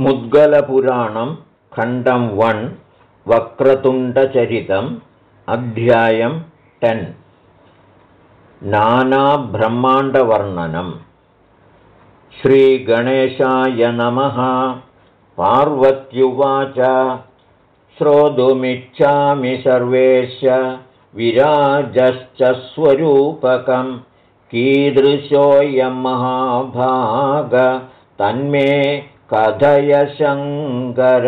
मुद्गलपुराणं खण्डं वन् वक्रतुण्डचरितम् अध्यायं टेन्। नानाब्रह्माण्डवर्णनम् श्रीगणेशाय नमः। पार्वत्युवाच। श्रोतुमिच्छामि सर्वेश विराजश्च स्वरूपकं कीदृशोऽयं महाभाग। तन्मे कथयशङ्कर।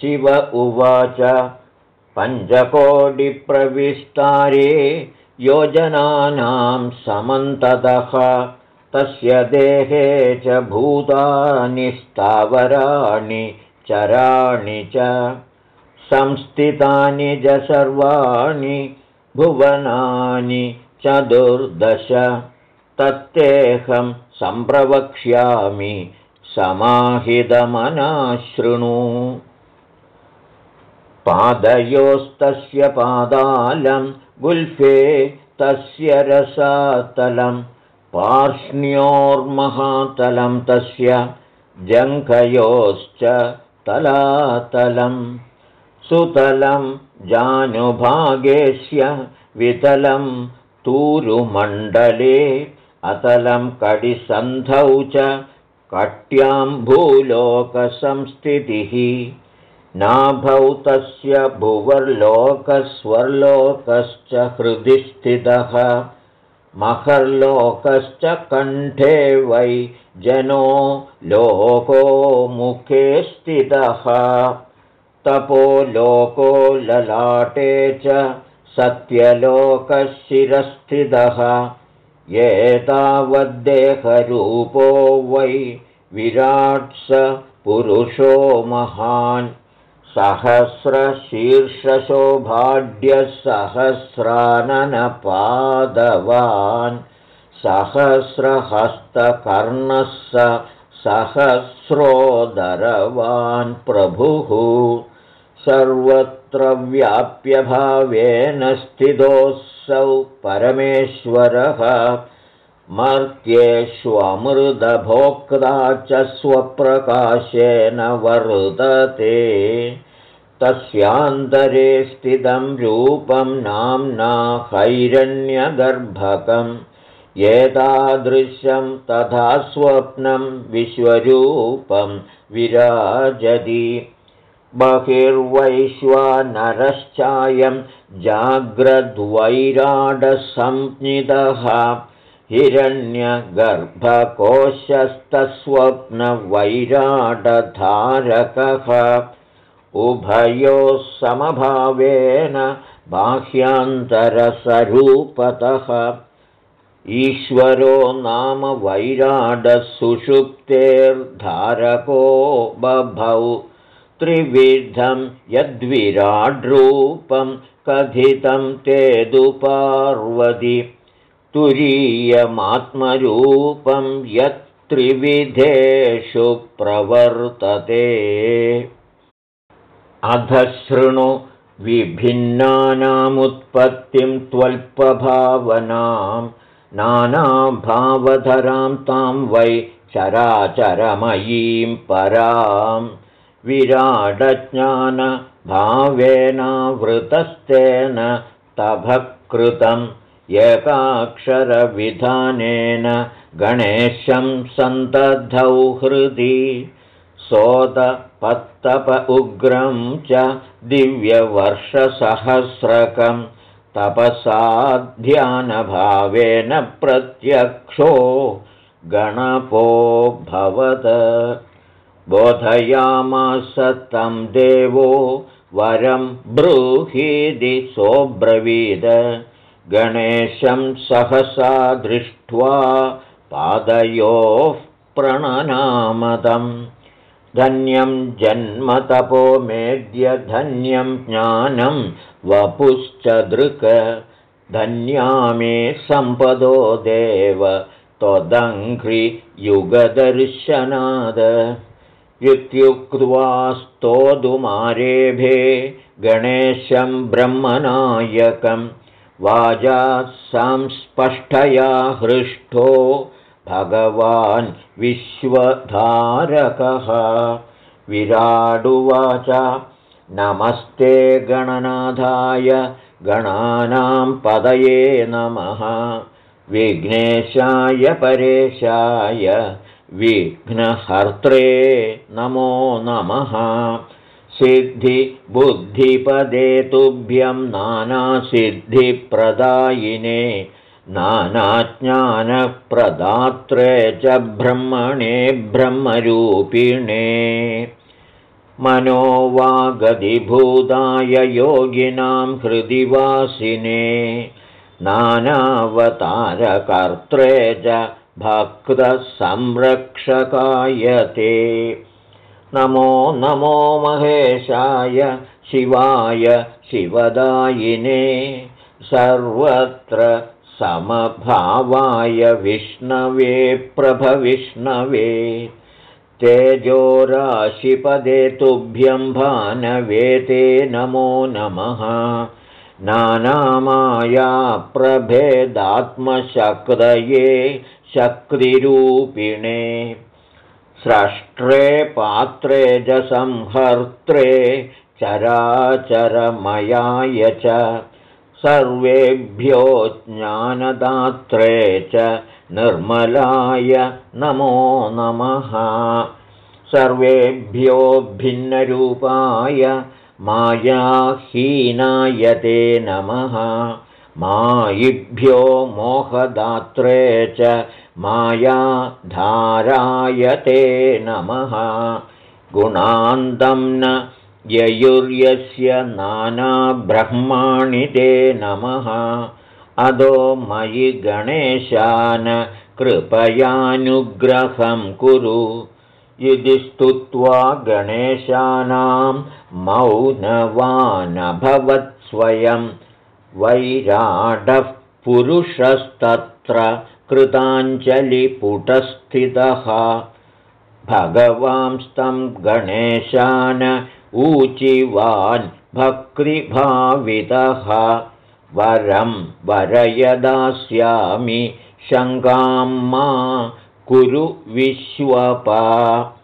शिव उवाच पञ्चकोटिप्रविष्टारे योजनानां समन्ततः। तस्य देहे च भूतानि स्थावराणि चराणि च। संस्थितानि च सर्वाणि भुवनानि चतुर्दश तत्तेऽहं सम्प्रवक्ष्यामि समाहितमनाशृणु। पादयोस्तस्य पादालं गुल्फे तस्य रसातलं पार्ष्ण्योर्महातलं तस्य जङ्घयोश्च तलातलम् सुतलं जानुभागेस्य वितलं तूरुमण्डले अतलं कडिसन्धौ च कट्यां भूलोकसंस्थितिः नाभौ तस्य भुवर्लोकस्वर्लोकश्च हृदि स्थितः। महर्लोकश्च कण्ठे वै जनो लोको मुखे स्थितः। तपो लोको ललाटे च सत्यलोकशिरस्थितः एतावद्देहरूपो वै विराट्स पुरुषो महान्। सहस्रशीर्षशोभाढ्यसहस्राननपादवान् सहस्रहस्तकर्णः स सहस्रोदरवान् प्रभुः। सर्वत्र व्याप्यभावेन स्थितोऽसौ परमेश्वरः। मर्त्येष्वमृदभोक्ता च स्वप्रकाशेन वर्तते तस्यान्तरे स्थितं रूपं नाम्ना हैरण्यगर्भकम् एतादृशं तथा स्वप्नं विश्वरूपं विराजति बहिर्वैश्वानरश्चायं जाग्रद्वैराडसंज्ञितः। हिरण्यगर्भकोशस्तस्वप्नवैराडधारकः उभयोः समभावेन बाह्यान्तरसरूपतः। ईश्वरो नाम वैराडसुषुप्तेर्धारको बभौ त्रिविधं यद्विराड्रूपं कथितं तेदुपार्वति तुरीयमात्मरूपं यत्त्रिविधेषु प्रवर्तते। अधशृणु विभिन्नानामुत्पत्तिं त्वल्पभावनां नानाभावधरां तां वै चराचरमयीं पराम् विराडज्ञानभावेनावृतस्तेन तभकृतम् एकाक्षरविधानेन गणेशं सन्तद्धौ हृदि सोदपत्तप उग्रं च दिव्यवर्षसहस्रकं तपसाध्यानभावेन प्रत्यक्षो गणपो भवद बोधयामास तं देवो वरं ब्रूहीदि सोऽब्रवीद। गणेशं सहसा दृष्ट्वा पादयोः प्रणनामदम्। धन्यं जन्मतपो मेद्य धन्यं ज्ञानं वपुश्च दृक्। धन्या मे सम्पदो देव त्वदङ्घ्रियुगदर्शनाद इत्युक्त्वा स्तोदुमारेभे गणेशं ब्रह्मनायकं वाजा संस्पष्टया हृष्टो भगवान् विश्वधारकः। विराडुवाच नमस्ते गणनाथाय गणानां पदये नमः। विघ्नेशाय परेशाय विघ्नहर्त्रे नमो नमः। सिद्धिबुद्धिपदे तुभ्यं नानासिद्धिप्रदायिने नानाज्ञानप्रदात्रे च ब्रह्मणे ब्रह्मरूपिणे। मनोवागधिभूताय योगिनां हृदिवासिने नानावतारकर्त्रे च भक्तसंरक्षकाय ते नमो नमो महेशाय शिवाय शिवदायिने। सर्वत्र समभावाय विष्णवे प्रभविष्णवे। तेजोराशिपदे तुभ्यं भानवे ते नमो नमः। नानामाया प्रभेदात्मशक्तये शक्तिरूपिणे स्रष्ट्रे पात्रे च संहर्त्रे चराचरमयाय च सर्वेभ्यो ज्ञानदात्रे च निर्मलाय नमो नमः। सर्वेभ्यो भिन्नरूपाय मायाहीनाय ते नमः मायिभ्यो मोहदात्रे च मायाधाराय ते नमः। गुणान्तं न ययुर्यस्य नानाब्रह्माणि ते नमः। अदो मयि गणेशान कृपयानुग्रहं कुरु। यदि स्तुत्वा गणेशानां मौनवानभवत्स्वयं वैराडः पुरुषस्तत्र कृताञ्जलिपुटस्थितः। भगवांस्तं गणेशान ऊचिवान् भक्तिभावितः। वरं वरयदास्यामि शङ्कां मा कुरु विश्वपा।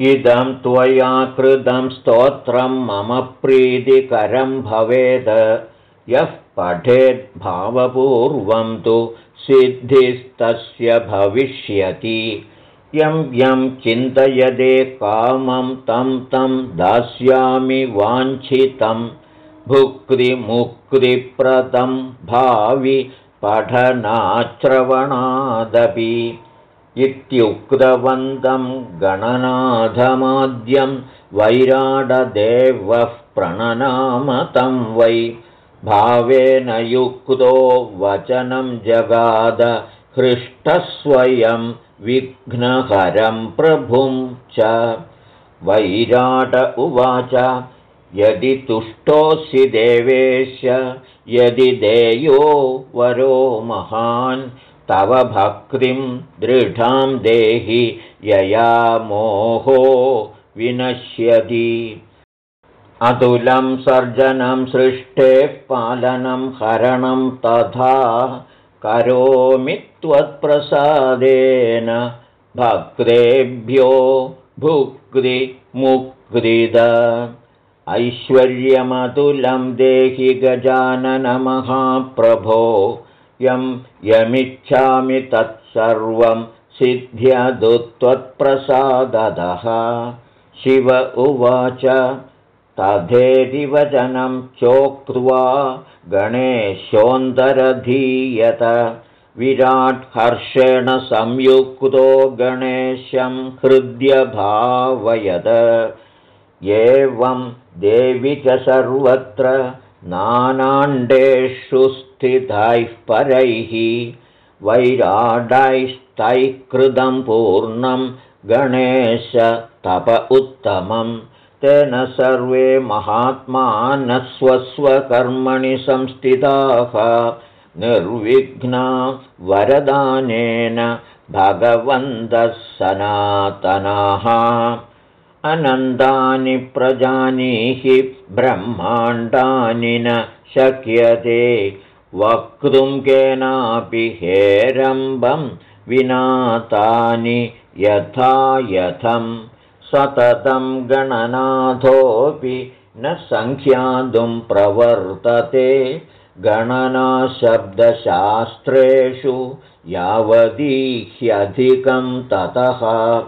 इदं त्वया कृतं स्तोत्रं मम प्रीतिकरं भवेद् यः पठेद्भावपूर्वं तु सिद्धिस्तस्य भविष्यति। यं यं चिन्तयदे कामं तं तं दास्यामि वाञ्छितं। भुक्तिमुक्तिप्रदं भावि पठनाश्रवणादपि। इत्युक्तवन्तं गणनाथमाद्यं वैराडदेवः प्रणनामतं वै भावेन युक्तो वचनं जगाद हृष्टस्वयं विघ्नहरं प्रभुं च। वैराट उवाच यदि तुष्टोऽसि देवेश यदि देयो वरो महान् तव भक्तिं दृढां देहि यया मोहो विनश्यति अतुलं सर्जनं सृष्टेः पालनं हरणं तथा करोमि त्वत्प्रसादेन। भक्तेभ्यो भुक्तिमुक्तिद। ऐश्वर्यमतुलं देहि गजाननमहाप्रभो। यं यमिच्छामि तत्सर्वं सिद्ध्यदु त्वत्प्रसादतः शिव उवाच तथेति वचनं चोक्त्वा गणेशोन्दरधीयत विराट् हर्षेण संयुक्तो गणेशं हृद्यभावयद एवं देवि च सर्वत्र नानाण्डेषु स्थितैः परैः वैराडैस्तैः कृतं पूर्णं गणेश तप उत्तमं तेन सर्वे महात्मानः स्वस्वकर्मणि संस्थिताः। निर्विघ्ना वरदानेन भगवन्तः सनातनाः। अनन्तानि प्रजानीहि ब्रह्माण्डानि न शक्यते। वक्तुं केनापि हेरम्बं विनातानि यथा यथं सततं गणनाथोऽपि न सङ्ख्यातुं प्रवर्तते। गणनाशब्दशास्त्रेषु यावदीह्यधिकं ततः।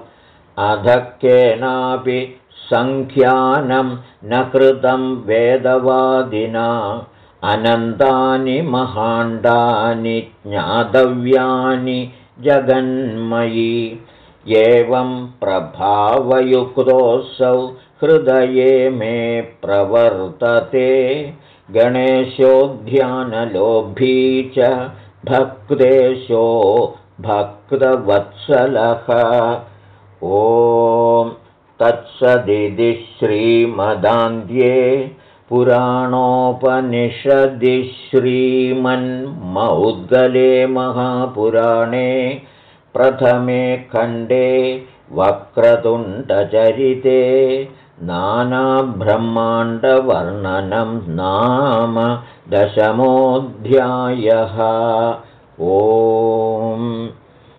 अध केनापि सङ्ख्यानं न कृतं वेदवादिना। अनन्तानि महाण्डानि ज्ञातव्यानि जगन्मयी एवं प्रभावयुक्तोऽसौ हृदये मे प्रवर्तते। गणेशोऽध्यानलोभी च भक्तेशो भक्तवत्सलः। ॐ तत्सदिति श्रीमदान्ध्ये पुराणोपनिषदि श्रीमन्मौद्गले महापुराणे प्रथमे खण्डे वक्रतुण्डचरिते नानाब्रह्माण्डवर्णनं नाम दशमोऽध्यायः। ओम्